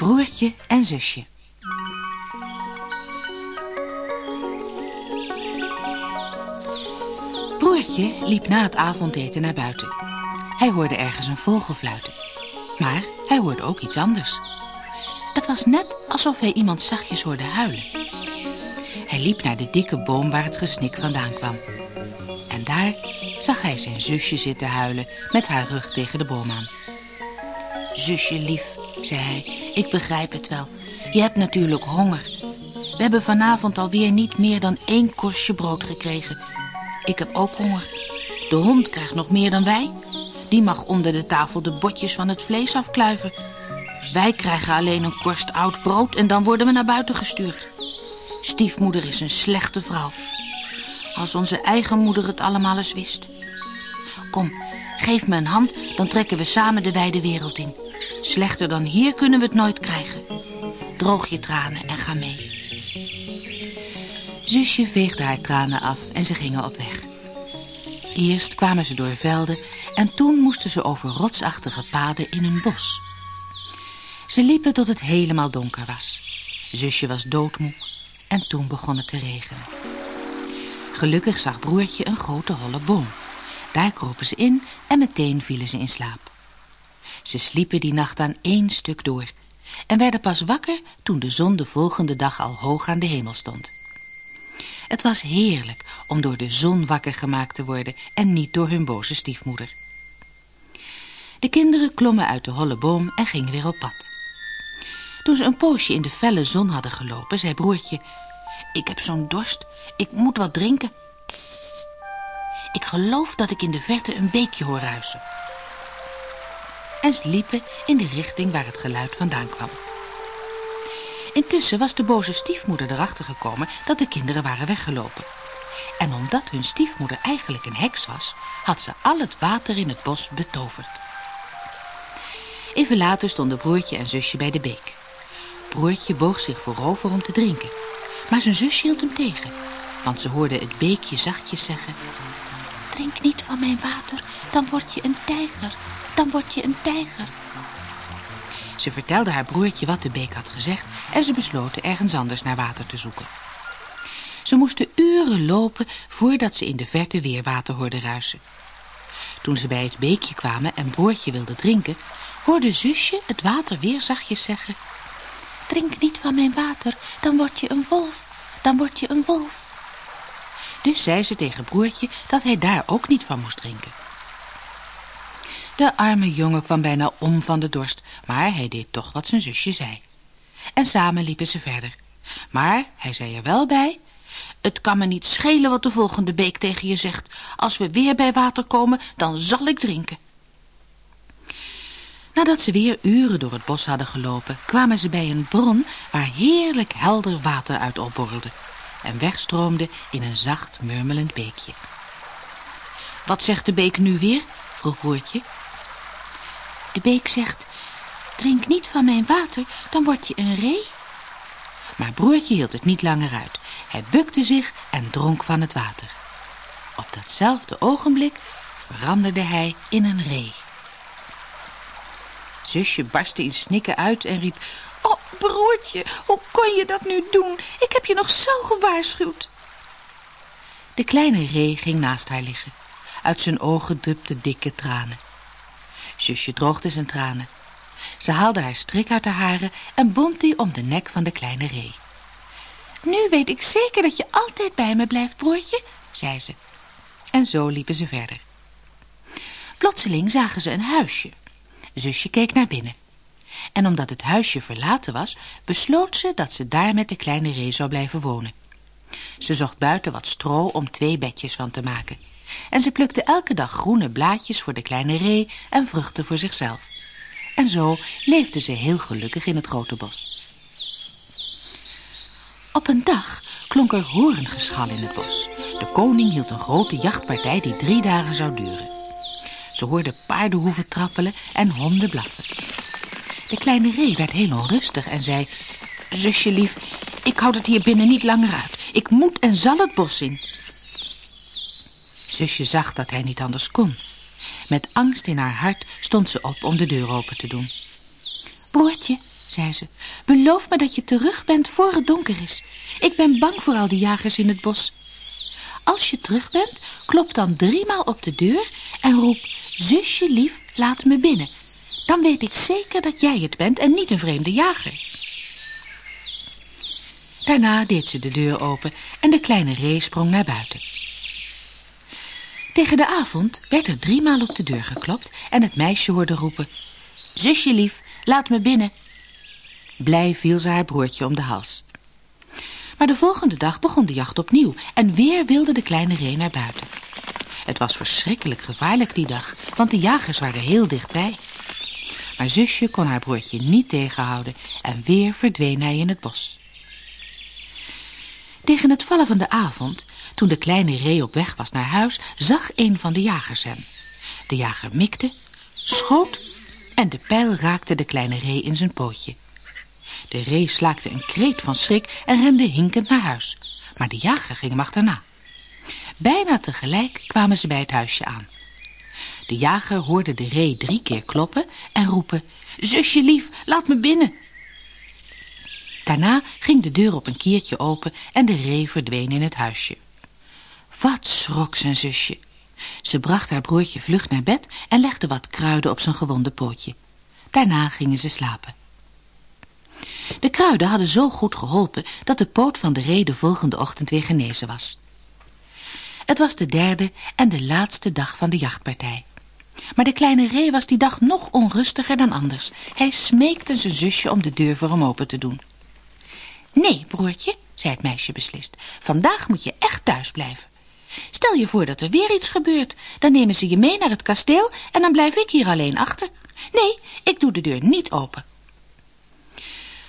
Broertje en zusje. Broertje liep na het avondeten naar buiten. Hij hoorde ergens een vogel fluiten. Maar hij hoorde ook iets anders. Het was net alsof hij iemand zachtjes hoorde huilen. Hij liep naar de dikke boom waar het gesnik vandaan kwam. En daar zag hij zijn zusje zitten huilen met haar rug tegen de boom aan. Zusje lief, zei hij, ik begrijp het wel. Je hebt natuurlijk honger. We hebben vanavond alweer niet meer dan één korstje brood gekregen. Ik heb ook honger. De hond krijgt nog meer dan wij. Die mag onder de tafel de botjes van het vlees afkluiven. Wij krijgen alleen een korst oud brood en dan worden we naar buiten gestuurd. Stiefmoeder is een slechte vrouw. Als onze eigen moeder het allemaal eens wist. Kom, geef me een hand, dan trekken we samen de wijde wereld in. Slechter dan hier kunnen we het nooit krijgen. Droog je tranen en ga mee. Zusje veegde haar tranen af en ze gingen op weg. Eerst kwamen ze door velden en toen moesten ze over rotsachtige paden in een bos. Ze liepen tot het helemaal donker was. Zusje was doodmoe en toen begon het te regenen. Gelukkig zag broertje een grote holle boom. Daar kropen ze in en meteen vielen ze in slaap. Ze sliepen die nacht aan één stuk door en werden pas wakker toen de zon de volgende dag al hoog aan de hemel stond. Het was heerlijk om door de zon wakker gemaakt te worden en niet door hun boze stiefmoeder. De kinderen klommen uit de holle boom en gingen weer op pad. Toen ze een poosje in de felle zon hadden gelopen, zei broertje... Ik heb zo'n dorst, ik moet wat drinken. Ik geloof dat ik in de verte een beekje hoor ruisen. En liepen in de richting waar het geluid vandaan kwam. Intussen was de boze stiefmoeder erachter gekomen dat de kinderen waren weggelopen. En omdat hun stiefmoeder eigenlijk een heks was, had ze al het water in het bos betoverd. Even later stonden broertje en zusje bij de beek. Broertje boog zich voorover om te drinken. Maar zijn zusje hield hem tegen. Want ze hoorde het beekje zachtjes zeggen... Drink niet van mijn water, dan word je een tijger. Dan word je een tijger. Ze vertelde haar broertje wat de beek had gezegd... en ze besloten ergens anders naar water te zoeken. Ze moesten uren lopen voordat ze in de verte weer water hoorden ruisen. Toen ze bij het beekje kwamen en broertje wilde drinken... hoorde zusje het water weer zachtjes zeggen... Drink niet van mijn water, dan word je een wolf. Dan word je een wolf. Dus zei ze tegen broertje dat hij daar ook niet van moest drinken. De arme jongen kwam bijna om van de dorst, maar hij deed toch wat zijn zusje zei. En samen liepen ze verder. Maar hij zei er wel bij... Het kan me niet schelen wat de volgende beek tegen je zegt. Als we weer bij water komen, dan zal ik drinken. Nadat ze weer uren door het bos hadden gelopen, kwamen ze bij een bron waar heerlijk helder water uit opborrelde en wegstroomde in een zacht murmelend beekje. Wat zegt de beek nu weer? vroeg broertje. De beek zegt, drink niet van mijn water, dan word je een ree. Maar broertje hield het niet langer uit. Hij bukte zich en dronk van het water. Op datzelfde ogenblik veranderde hij in een ree. Zusje barstte in snikken uit en riep... Oh, broertje, hoe kon je dat nu doen? Ik heb je nog zo gewaarschuwd. De kleine ree ging naast haar liggen. Uit zijn ogen drupten dikke tranen. Zusje droogde zijn tranen. Ze haalde haar strik uit de haren en bond die om de nek van de kleine ree. Nu weet ik zeker dat je altijd bij me blijft, broertje, zei ze. En zo liepen ze verder. Plotseling zagen ze een huisje. Zusje keek naar binnen. En omdat het huisje verlaten was, besloot ze dat ze daar met de kleine ree zou blijven wonen. Ze zocht buiten wat stro om twee bedjes van te maken. En ze plukte elke dag groene blaadjes voor de kleine ree en vruchten voor zichzelf. En zo leefde ze heel gelukkig in het grote bos. Op een dag klonk er horengeschal in het bos. De koning hield een grote jachtpartij die drie dagen zou duren. Ze hoorde paardenhoeven trappelen en honden blaffen. De kleine ree werd heel onrustig en zei... Zusje lief, ik houd het hier binnen niet langer uit. Ik moet en zal het bos in. Zusje zag dat hij niet anders kon. Met angst in haar hart stond ze op om de deur open te doen. Broertje, zei ze. Beloof me dat je terug bent voor het donker is. Ik ben bang voor al die jagers in het bos. Als je terug bent, klop dan driemaal op de deur en roep... Zusje lief, laat me binnen. Dan weet ik zeker dat jij het bent en niet een vreemde jager. Daarna deed ze de deur open en de kleine ree sprong naar buiten. Tegen de avond werd er driemaal op de deur geklopt en het meisje hoorde roepen... Zusje lief, laat me binnen. Blij viel ze haar broertje om de hals. Maar de volgende dag begon de jacht opnieuw en weer wilde de kleine ree naar buiten. Het was verschrikkelijk gevaarlijk die dag, want de jagers waren heel dichtbij. Maar zusje kon haar broertje niet tegenhouden en weer verdween hij in het bos. Tegen het vallen van de avond, toen de kleine ree op weg was naar huis, zag een van de jagers hem. De jager mikte, schoot en de pijl raakte de kleine ree in zijn pootje. De ree slaakte een kreet van schrik en rende hinkend naar huis. Maar de jager ging hem achterna. Bijna tegelijk kwamen ze bij het huisje aan. De jager hoorde de ree drie keer kloppen en roepen... Zusje lief, laat me binnen. Daarna ging de deur op een kiertje open en de ree verdween in het huisje. Wat schrok zijn zusje. Ze bracht haar broertje vlug naar bed en legde wat kruiden op zijn gewonde pootje. Daarna gingen ze slapen. De kruiden hadden zo goed geholpen dat de poot van de ree de volgende ochtend weer genezen was. Het was de derde en de laatste dag van de jachtpartij. Maar de kleine ree was die dag nog onrustiger dan anders. Hij smeekte zijn zusje om de deur voor hem open te doen. Nee, broertje, zei het meisje beslist. Vandaag moet je echt thuis blijven. Stel je voor dat er weer iets gebeurt. Dan nemen ze je mee naar het kasteel en dan blijf ik hier alleen achter. Nee, ik doe de deur niet open.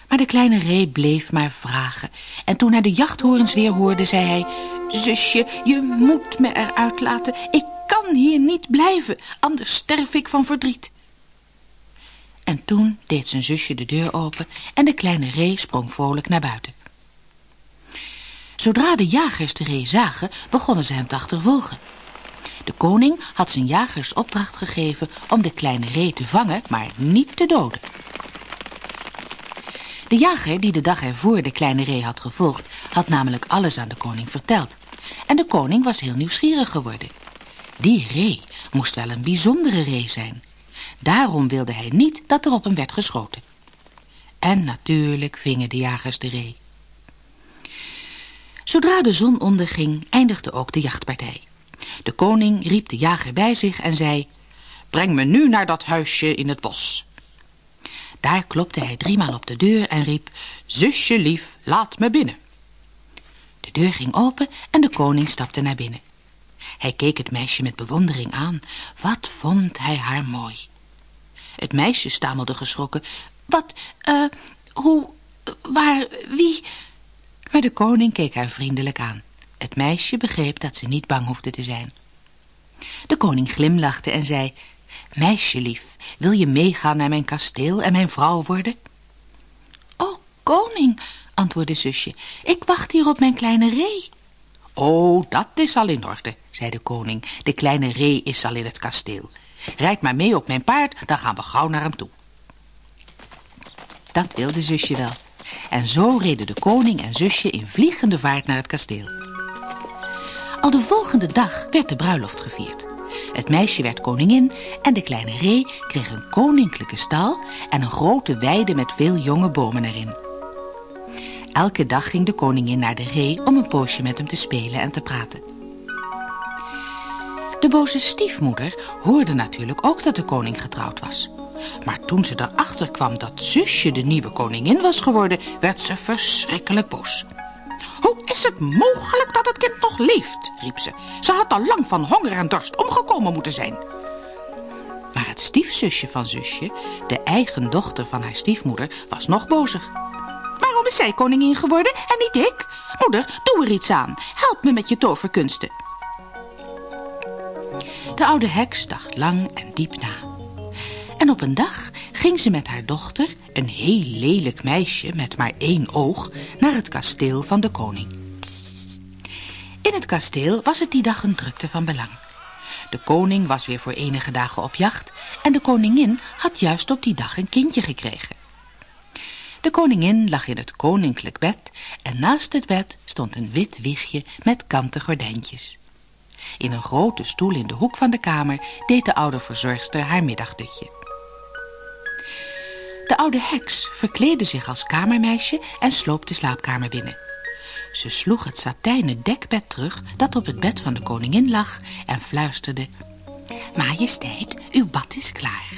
Maar de kleine ree bleef maar vragen. En toen hij de jachthorens weer hoorde, zei hij... Zusje, je moet me eruit laten. Ik kan hier niet blijven, anders sterf ik van verdriet. En toen deed zijn zusje de deur open en de kleine ree sprong vrolijk naar buiten. Zodra de jagers de ree zagen, begonnen ze hem te achtervolgen. De koning had zijn jagers opdracht gegeven om de kleine ree te vangen, maar niet te doden. De jager die de dag ervoor de kleine ree had gevolgd, had namelijk alles aan de koning verteld. En de koning was heel nieuwsgierig geworden. Die ree moest wel een bijzondere ree zijn. Daarom wilde hij niet dat er op hem werd geschoten. En natuurlijk vingen de jagers de ree. Zodra de zon onderging, eindigde ook de jachtpartij. De koning riep de jager bij zich en zei... Breng me nu naar dat huisje in het bos. Daar klopte hij driemaal op de deur en riep... Zusje lief, laat me binnen. De deur ging open en de koning stapte naar binnen. Hij keek het meisje met bewondering aan. Wat vond hij haar mooi. Het meisje stamelde geschrokken. Wat, eh, hoe, waar, wie... Maar de koning keek haar vriendelijk aan. Het meisje begreep dat ze niet bang hoefde te zijn. De koning glimlachte en zei... Meisjelief, wil je meegaan naar mijn kasteel en mijn vrouw worden? Oh, koning, antwoordde zusje, ik wacht hier op mijn kleine ree. Oh, dat is al in orde, zei de koning. De kleine ree is al in het kasteel. Rijd maar mee op mijn paard, dan gaan we gauw naar hem toe. Dat wilde zusje wel. En zo reden de koning en zusje in vliegende vaart naar het kasteel. Al de volgende dag werd de bruiloft gevierd. Het meisje werd koningin en de kleine ree kreeg een koninklijke stal en een grote weide met veel jonge bomen erin. Elke dag ging de koningin naar de ree om een poosje met hem te spelen en te praten. De boze stiefmoeder hoorde natuurlijk ook dat de koning getrouwd was. Maar toen ze erachter kwam dat zusje de nieuwe koningin was geworden, werd ze verschrikkelijk boos. Hoe is het mogelijk dat het kind nog leeft? riep ze. Ze had al lang van honger en dorst omgekomen moeten zijn. Maar het stiefzusje van zusje, de eigen dochter van haar stiefmoeder, was nog bozer. Waarom is zij koningin geworden en niet ik? Moeder, doe er iets aan. Help me met je toverkunsten. De oude heks dacht lang en diep na. En op een dag ging ze met haar dochter, een heel lelijk meisje met maar één oog, naar het kasteel van de koning. In het kasteel was het die dag een drukte van belang. De koning was weer voor enige dagen op jacht en de koningin had juist op die dag een kindje gekregen. De koningin lag in het koninklijk bed en naast het bed stond een wit wiegje met kanten gordijntjes. In een grote stoel in de hoek van de kamer deed de oude verzorgster haar middagdutje. De oude heks verkleedde zich als kamermeisje en sloop de slaapkamer binnen. Ze sloeg het satijnen dekbed terug dat op het bed van de koningin lag en fluisterde... Majesteit, uw bad is klaar.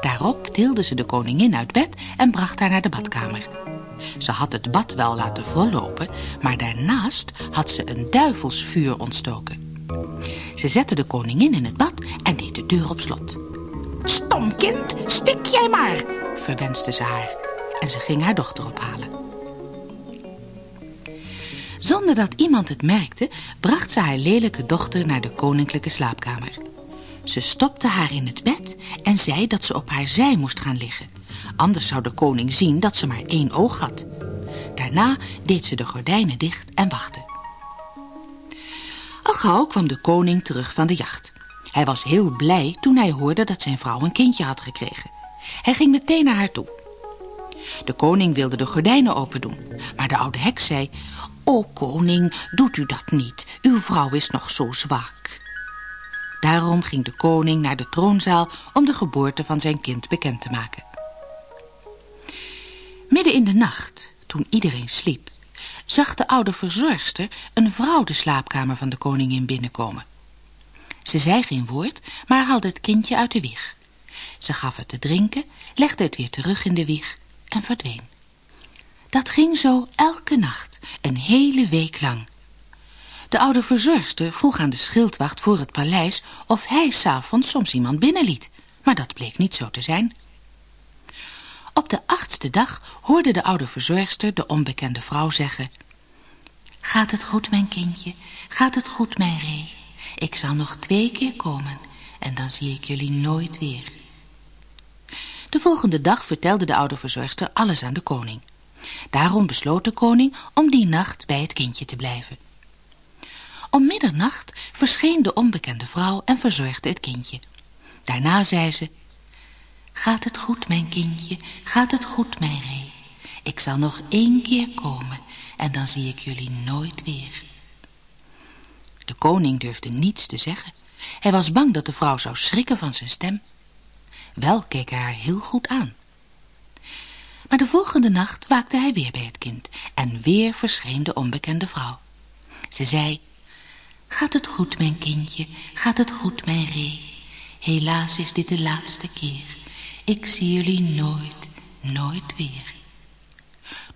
Daarop tilde ze de koningin uit bed en bracht haar naar de badkamer. Ze had het bad wel laten vollopen, maar daarnaast had ze een duivelsvuur ontstoken. Ze zette de koningin in het bad en deed de deur op slot. Stom kind, stik jij maar, verwenste ze haar. En ze ging haar dochter ophalen. Zonder dat iemand het merkte, bracht ze haar lelijke dochter naar de koninklijke slaapkamer. Ze stopte haar in het bed en zei dat ze op haar zij moest gaan liggen. Anders zou de koning zien dat ze maar één oog had. Daarna deed ze de gordijnen dicht en wachtte. Al gauw kwam de koning terug van de jacht. Hij was heel blij toen hij hoorde dat zijn vrouw een kindje had gekregen. Hij ging meteen naar haar toe. De koning wilde de gordijnen open doen, maar de oude heks zei... O koning, doet u dat niet, uw vrouw is nog zo zwak. Daarom ging de koning naar de troonzaal om de geboorte van zijn kind bekend te maken. Midden in de nacht, toen iedereen sliep, zag de oude verzorgster een vrouw de slaapkamer van de koningin binnenkomen. Ze zei geen woord, maar haalde het kindje uit de wieg. Ze gaf het te drinken, legde het weer terug in de wieg en verdween. Dat ging zo elke nacht, een hele week lang. De oude verzorgster vroeg aan de schildwacht voor het paleis of hij s'avonds soms iemand binnenliet, maar dat bleek niet zo te zijn. Op de achtste dag hoorde de oude verzorgster de onbekende vrouw zeggen... Gaat het goed, mijn kindje? Gaat het goed, mijn ree? Ik zal nog twee keer komen en dan zie ik jullie nooit weer. De volgende dag vertelde de oude verzorgster alles aan de koning. Daarom besloot de koning om die nacht bij het kindje te blijven. Om middernacht verscheen de onbekende vrouw en verzorgde het kindje. Daarna zei ze... Gaat het goed, mijn kindje, gaat het goed, mijn ree? Ik zal nog één keer komen en dan zie ik jullie nooit weer. De koning durfde niets te zeggen. Hij was bang dat de vrouw zou schrikken van zijn stem. Wel keek hij haar heel goed aan. Maar de volgende nacht waakte hij weer bij het kind en weer verscheen de onbekende vrouw. Ze zei, gaat het goed, mijn kindje, gaat het goed, mijn ree? Helaas is dit de laatste keer. Ik zie jullie nooit, nooit weer.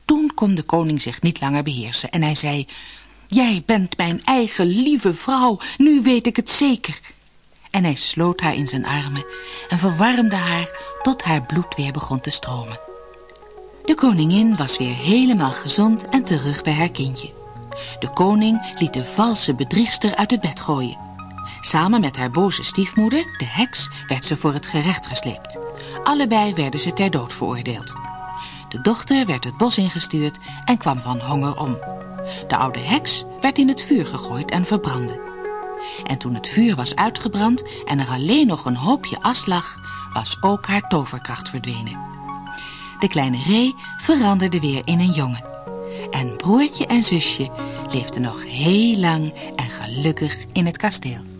Toen kon de koning zich niet langer beheersen en hij zei... Jij bent mijn eigen lieve vrouw, nu weet ik het zeker. En hij sloot haar in zijn armen en verwarmde haar tot haar bloed weer begon te stromen. De koningin was weer helemaal gezond en terug bij haar kindje. De koning liet de valse bedriegster uit het bed gooien. Samen met haar boze stiefmoeder, de heks, werd ze voor het gerecht gesleept. Allebei werden ze ter dood veroordeeld. De dochter werd het bos ingestuurd en kwam van honger om. De oude heks werd in het vuur gegooid en verbrandde. En toen het vuur was uitgebrand en er alleen nog een hoopje as lag, was ook haar toverkracht verdwenen. De kleine ree veranderde weer in een jongen. En broertje en zusje leefden nog heel lang en gelukkig in het kasteel.